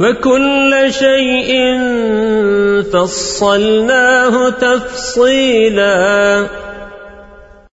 وكل شيء فصلناه تفصيلاً.